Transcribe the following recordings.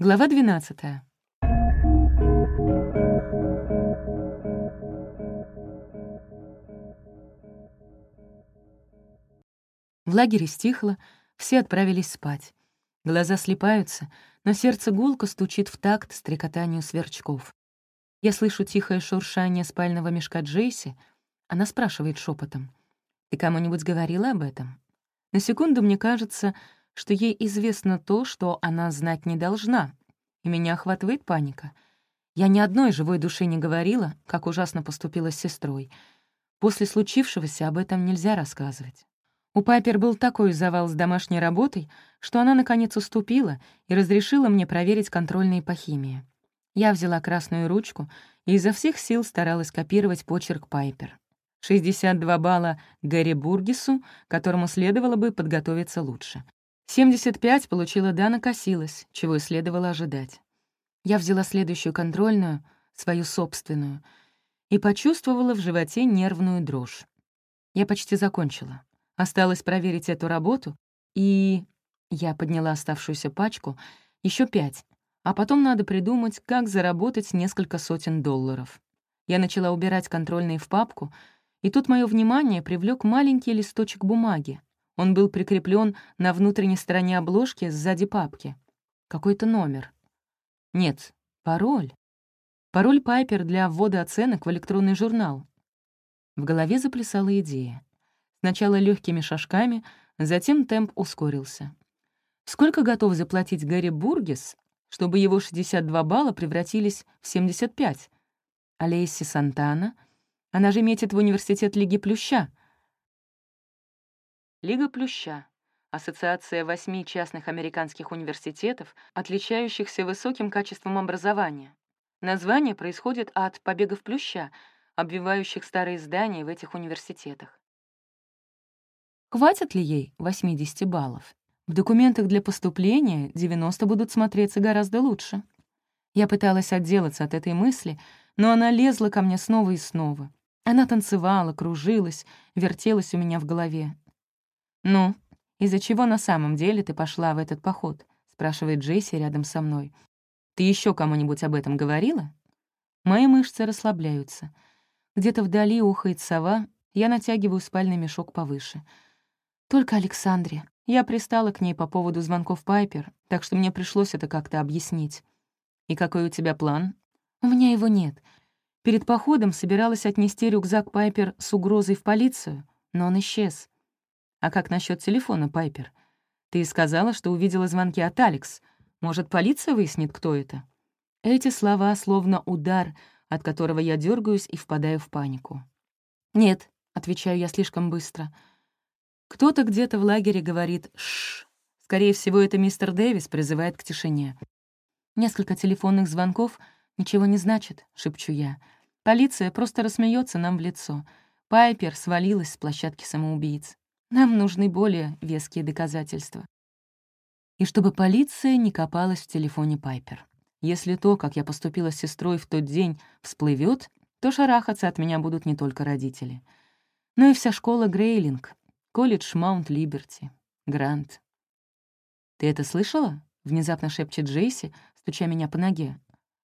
Глава 12. В лагере стихло, все отправились спать. Глаза слепаются, но сердце гулко стучит в такт стрекотанию сверчков. Я слышу тихое шуршание спального мешка Джейси. Она спрашивает шепотом: «Ты кому-нибудь говорила об этом?» На секунду мне кажется, что ей известно то, что она знать не должна, и меня охватывает паника. Я ни одной живой души не говорила, как ужасно поступила с сестрой. После случившегося об этом нельзя рассказывать. У Пайпер был такой завал с домашней работой, что она, наконец, уступила и разрешила мне проверить контрольные по химии. Я взяла красную ручку и изо всех сил старалась копировать почерк Пайпер. 62 балла Гэри Бургису, которому следовало бы подготовиться лучше. 75 получила Дана косилась, чего и следовало ожидать. Я взяла следующую контрольную, свою собственную, и почувствовала в животе нервную дрожь. Я почти закончила. Осталось проверить эту работу, и... Я подняла оставшуюся пачку, еще пять, а потом надо придумать, как заработать несколько сотен долларов. Я начала убирать контрольные в папку, и тут мое внимание привлек маленький листочек бумаги, он был прикреплен на внутренней стороне обложки сзади папки. Какой-то номер. Нет, пароль. Пароль Пайпер для ввода оценок в электронный журнал. В голове заплясала идея. Сначала легкими шажками, затем темп ускорился. Сколько готов заплатить Гарри Бургес, чтобы его 62 балла превратились в 75? А Лейси Сантана? Она же метит в университет Лиги Плюща — Лига Плюща — ассоциация восьми частных американских университетов, отличающихся высоким качеством образования. Название происходит от побегов плюща, обвивающих старые здания в этих университетах. Хватит ли ей 80 баллов? В документах для поступления 90 будут смотреться гораздо лучше. Я пыталась отделаться от этой мысли, но она лезла ко мне снова и снова. Она танцевала, кружилась, вертелась у меня в голове. «Ну, из-за чего на самом деле ты пошла в этот поход?» — спрашивает Джейси рядом со мной. «Ты еще кому-нибудь об этом говорила?» Мои мышцы расслабляются. Где-то вдали ухает сова, я натягиваю спальный мешок повыше. Только Александре. Я пристала к ней по поводу звонков Пайпер, так что мне пришлось это как-то объяснить. «И какой у тебя план?» «У меня его нет. Перед походом собиралась отнести рюкзак Пайпер с угрозой в полицию, но он исчез. А как насчет телефона, Пайпер? Ты сказала, что увидела звонки от Алекс. Может, полиция выяснит, кто это?» Эти слова словно удар, от которого я дергаюсь и впадаю в панику. «Нет», — отвечаю я слишком быстро. «Кто-то где-то в лагере говорит «шш». Скорее всего, это мистер Дэвис призывает к тишине. Несколько телефонных звонков ничего не значит, — шепчу я. Полиция просто рассмеется нам в лицо. Пайпер свалилась с площадки самоубийц. Нам нужны более веские доказательства. И чтобы полиция не копалась в телефоне Пайпер. Если то, как я поступила с сестрой в тот день, всплывет, то шарахаться от меня будут не только родители. Но ну и вся школа Грейлинг, колледж Маунт-Либерти, Грант. «Ты это слышала?» — внезапно шепчет Джейси, стуча меня по ноге.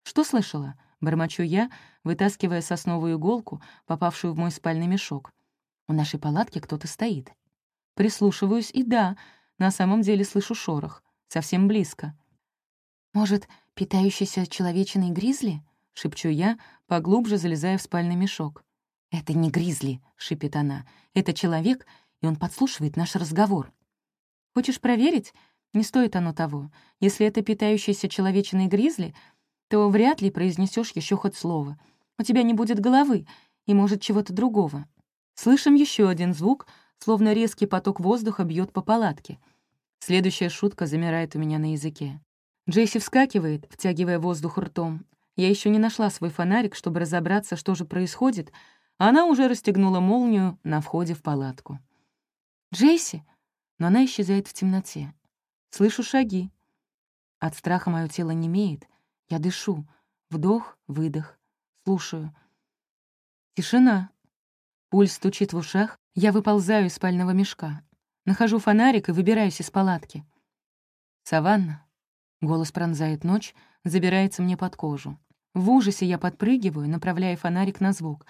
«Что слышала?» — бормочу я, вытаскивая сосновую иголку, попавшую в мой спальный мешок. «У нашей палатки кто-то стоит. Прислушиваюсь, и да, на самом деле слышу шорох. Совсем близко. «Может, питающийся человечиной гризли?» — шепчу я, поглубже залезая в спальный мешок. «Это не гризли», — шипит она. «Это человек, и он подслушивает наш разговор». «Хочешь проверить? Не стоит оно того. Если это питающийся человечиной гризли, то вряд ли произнесешь еще хоть слово. У тебя не будет головы и, может, чего-то другого». Слышим еще один звук — словно резкий поток воздуха бьет по палатке. Следующая шутка замирает у меня на языке. Джейси вскакивает, втягивая воздух ртом. Я еще не нашла свой фонарик, чтобы разобраться, что же происходит, а она уже расстегнула молнию на входе в палатку. «Джейси!» Но она исчезает в темноте. Слышу шаги. От страха мое тело немеет. Я дышу. Вдох, выдох. Слушаю. Тишина. Пульс стучит в ушах, я выползаю из спального мешка. Нахожу фонарик и выбираюсь из палатки. «Саванна?» — голос пронзает ночь, забирается мне под кожу. В ужасе я подпрыгиваю, направляя фонарик на звук.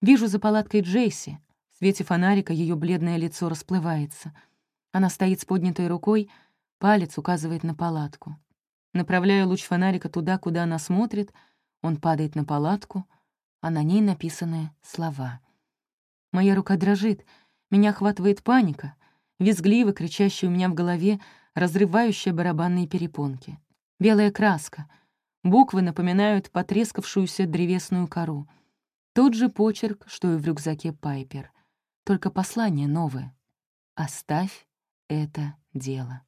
Вижу за палаткой Джейси. В свете фонарика ее бледное лицо расплывается. Она стоит с поднятой рукой, палец указывает на палатку. Направляю луч фонарика туда, куда она смотрит, он падает на палатку, а на ней написаны слова — Моя рука дрожит, меня охватывает паника, визгливо кричащая у меня в голове, разрывающая барабанные перепонки. Белая краска. Буквы напоминают потрескавшуюся древесную кору. Тот же почерк, что и в рюкзаке Пайпер. Только послание новое. «Оставь это дело».